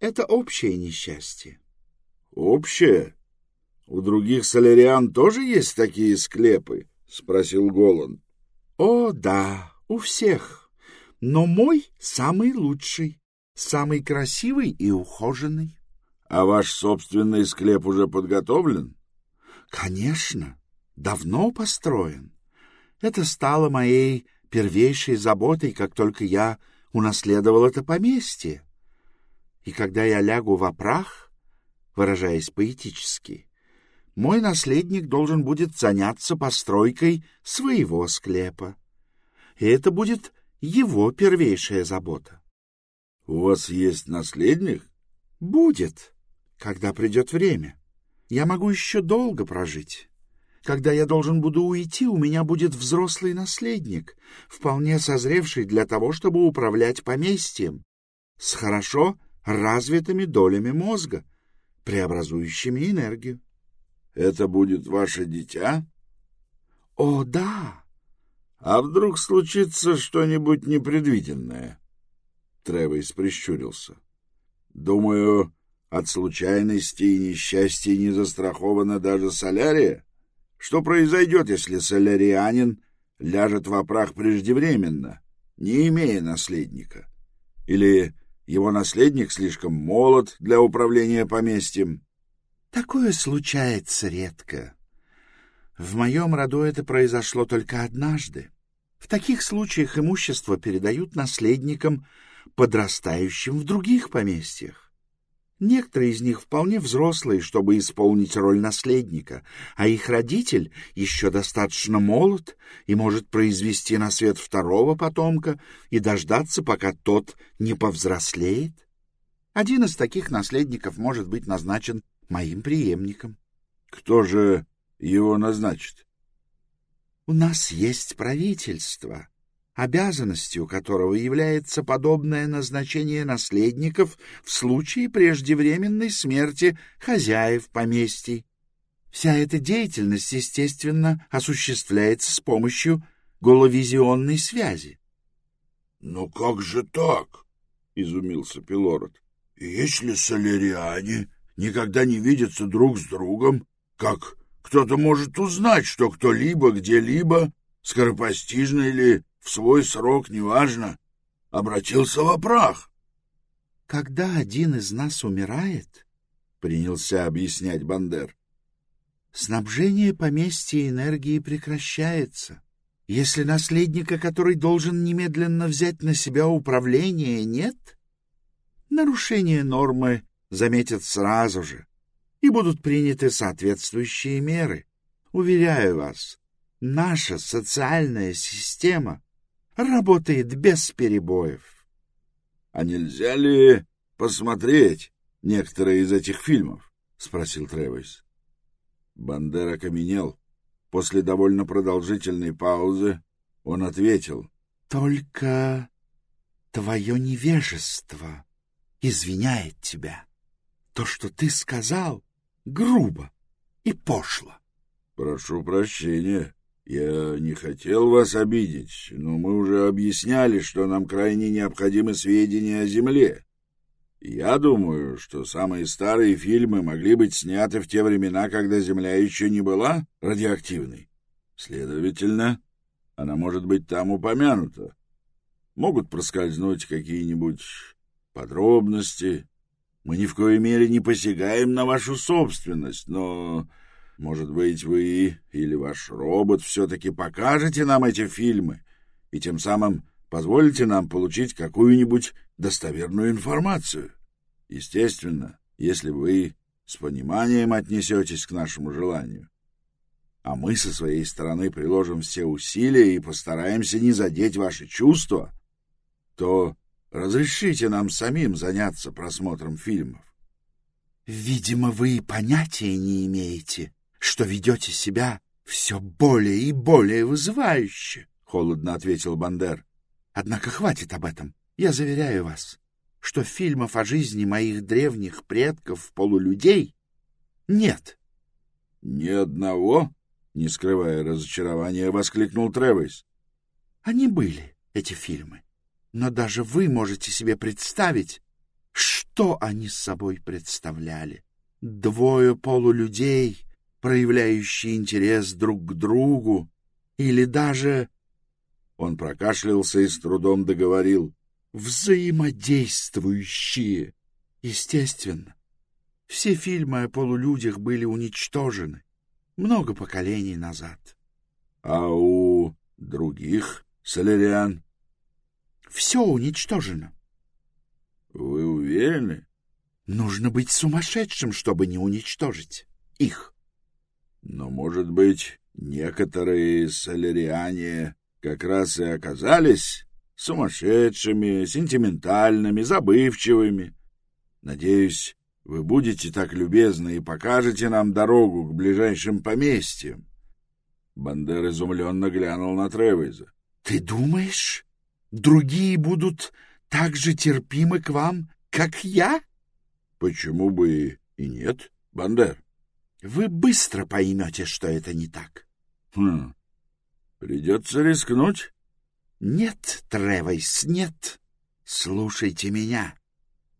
Это общее несчастье. — Общее? У других соляриан тоже есть такие склепы? — спросил Голан. — О, да, у всех. Но мой самый лучший, самый красивый и ухоженный. — А ваш собственный склеп уже подготовлен? — Конечно, давно построен. Это стало моей первейшей заботой, как только я унаследовал это поместье. И когда я лягу в прах, выражаясь поэтически, мой наследник должен будет заняться постройкой своего склепа. И это будет его первейшая забота. — У вас есть наследник? — Будет, когда придет время. Я могу еще долго прожить. Когда я должен буду уйти, у меня будет взрослый наследник, вполне созревший для того, чтобы управлять поместьем, с хорошо развитыми долями мозга, преобразующими энергию. — Это будет ваше дитя? — О, да! — А вдруг случится что-нибудь непредвиденное? Тревейс прищурился. — Думаю, от случайностей и несчастья не застрахована даже солярия. Что произойдет, если солярианин ляжет в прах преждевременно, не имея наследника? Или его наследник слишком молод для управления поместьем? Такое случается редко. В моем роду это произошло только однажды. В таких случаях имущество передают наследникам, подрастающим в других поместьях. Некоторые из них вполне взрослые, чтобы исполнить роль наследника, а их родитель еще достаточно молод и может произвести на свет второго потомка и дождаться, пока тот не повзрослеет. Один из таких наследников может быть назначен моим преемником. Кто же его назначит? У нас есть правительство, обязанностью которого является подобное назначение наследников в случае преждевременной смерти хозяев поместий. Вся эта деятельность, естественно, осуществляется с помощью головизионной связи. — Но как же так? — изумился Пилород. — Если соляриане никогда не видятся друг с другом, как кто-то может узнать, что кто-либо где-либо, скоропостижно или в свой срок, неважно, обратился во прах. — Когда один из нас умирает, — принялся объяснять Бандер, — снабжение поместья энергии прекращается. Если наследника, который должен немедленно взять на себя управление, нет, нарушение нормы заметят сразу же, и будут приняты соответствующие меры. Уверяю вас, наша социальная система работает без перебоев. — А нельзя ли посмотреть некоторые из этих фильмов? — спросил Тревис. Бандер окаменел. После довольно продолжительной паузы он ответил. — Только твое невежество извиняет тебя. То, что ты сказал, грубо и пошло. — Прошу прощения, «Я не хотел вас обидеть, но мы уже объясняли, что нам крайне необходимы сведения о Земле. Я думаю, что самые старые фильмы могли быть сняты в те времена, когда Земля еще не была радиоактивной. Следовательно, она может быть там упомянута. Могут проскользнуть какие-нибудь подробности. Мы ни в коей мере не посягаем на вашу собственность, но может быть, вы или ваш робот все-таки покажете нам эти фильмы и тем самым позволите нам получить какую-нибудь достоверную информацию. Естественно, если вы с пониманием отнесетесь к нашему желанию. А мы со своей стороны приложим все усилия и постараемся не задеть ваши чувства, то разрешите нам самим заняться просмотром фильмов. — Видимо, вы понятия не имеете, что ведете себя — Все более и более вызывающе, — холодно ответил Бандер. — Однако хватит об этом. Я заверяю вас, что фильмов о жизни моих древних предков, полулюдей, нет. — Ни одного? — не скрывая разочарования, воскликнул Тревис. — Они были, эти фильмы. Но даже вы можете себе представить, что они с собой представляли. Двое полулюдей, проявляющие интерес друг к другу, или даже... Он прокашлялся и с трудом договорил. Взаимодействующие. Естественно. Все фильмы о полулюдях были уничтожены много поколений назад. — А у других соляриан? — Все уничтожено. — Вы уверены? — Нужно быть сумасшедшим, чтобы не уничтожить их. — Но, может быть, некоторые соляриане как раз и оказались сумасшедшими, сентиментальными, забывчивыми. Надеюсь, вы будете так любезны и покажете нам дорогу к ближайшим поместьям. Бандер изумленно глянул на Тревиза. — Ты думаешь, другие будут так же терпимы к вам, как я? — Почему бы и нет, Бандер? — Вы быстро поймете, что это не так. — Хм, придется рискнуть. — Нет, Тревис, нет. Слушайте меня.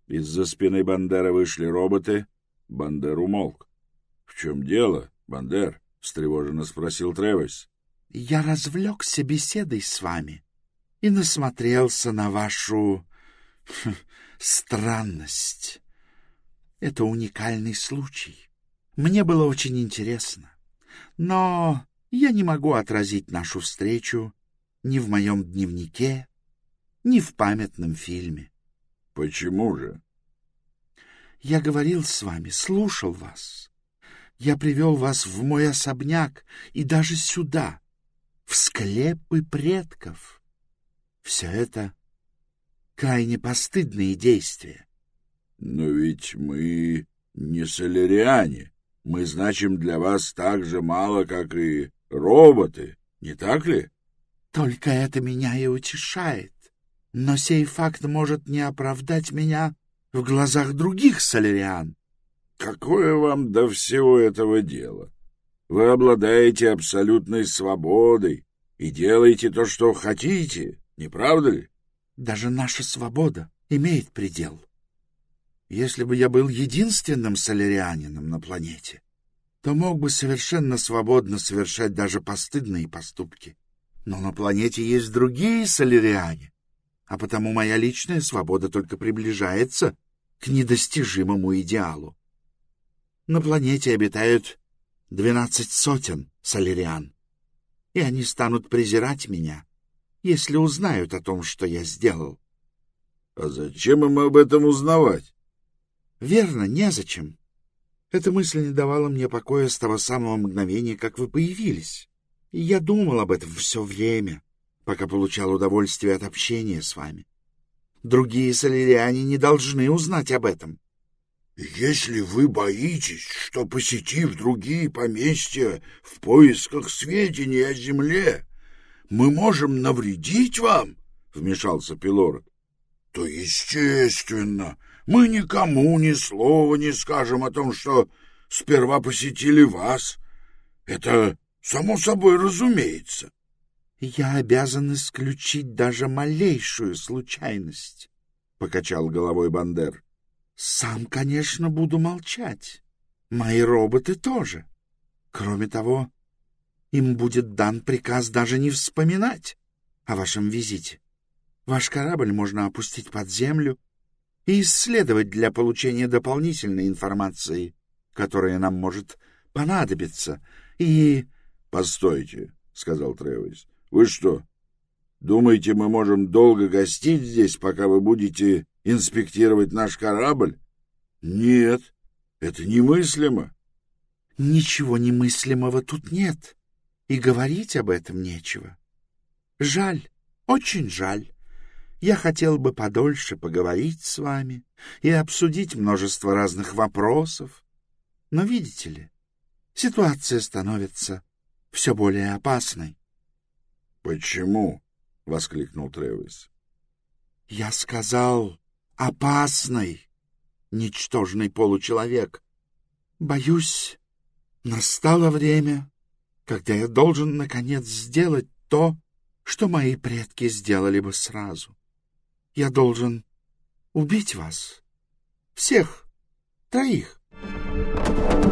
Из-за спины Бандера вышли роботы. Бандер умолк. — В чем дело, Бандер? — встревоженно спросил Тревис. — Я развлекся беседой с вами и насмотрелся на вашу *laughs* странность. Это уникальный случай. Мне было очень интересно. Но я не могу отразить нашу встречу ни в моем дневнике, ни в памятном фильме. Почему же? Я говорил с вами, слушал вас. Я привел вас в мой особняк и даже сюда, в склепы предков. Все это крайне постыдные действия. Но ведь мы не соляриане. Мы значим для вас так же мало, как и роботы, не так ли? Только это меня и утешает. Но сей факт может не оправдать меня в глазах других соляриан. Какое вам до всего этого дела? Вы обладаете абсолютной свободой и делаете то, что хотите, не правда ли? Даже наша свобода имеет предел. Если бы я был единственным солярианином на планете, то мог бы совершенно свободно совершать даже постыдные поступки. Но на планете есть другие соляриане, а потому моя личная свобода только приближается к недостижимому идеалу. На планете обитают двенадцать сотен соляриан, и они станут презирать меня, если узнают о том, что я сделал. — А зачем им об этом узнавать? — Верно, незачем. Эта мысль не давала мне покоя с того самого мгновения, как вы появились. И я думал об этом все время, пока получал удовольствие от общения с вами. Другие соляриане не должны узнать об этом. — Если вы боитесь, что, посетив другие поместья в поисках сведений о земле, мы можем навредить вам, — вмешался Пилород, — то, естественно, мы никому ни слова не скажем о том, что сперва посетили вас. Это само собой разумеется. — Я обязан исключить даже малейшую случайность, — покачал головой Бандер. — Сам, конечно, буду молчать. Мои роботы тоже. Кроме того, им будет дан приказ даже не вспоминать о вашем визите. Ваш корабль можно опустить под землю и исследовать для получения дополнительной информации, которая нам может понадобиться, и... — Постойте, — сказал Тревис. — Вы что, думаете, мы можем долго гостить здесь, пока вы будете инспектировать наш корабль? Нет, это немыслимо. — Ничего немыслимого тут нет, и говорить об этом нечего. Жаль, очень жаль. Я хотел бы подольше поговорить с вами и обсудить множество разных вопросов. Но видите ли, ситуация становится все более опасной. «Почему?» — воскликнул Тревис. «Я сказал опасной, ничтожный получеловек. Боюсь, настало время, когда я должен, наконец, сделать то, что мои предки сделали бы сразу. Я должен убить вас. Всех троих. Thank you.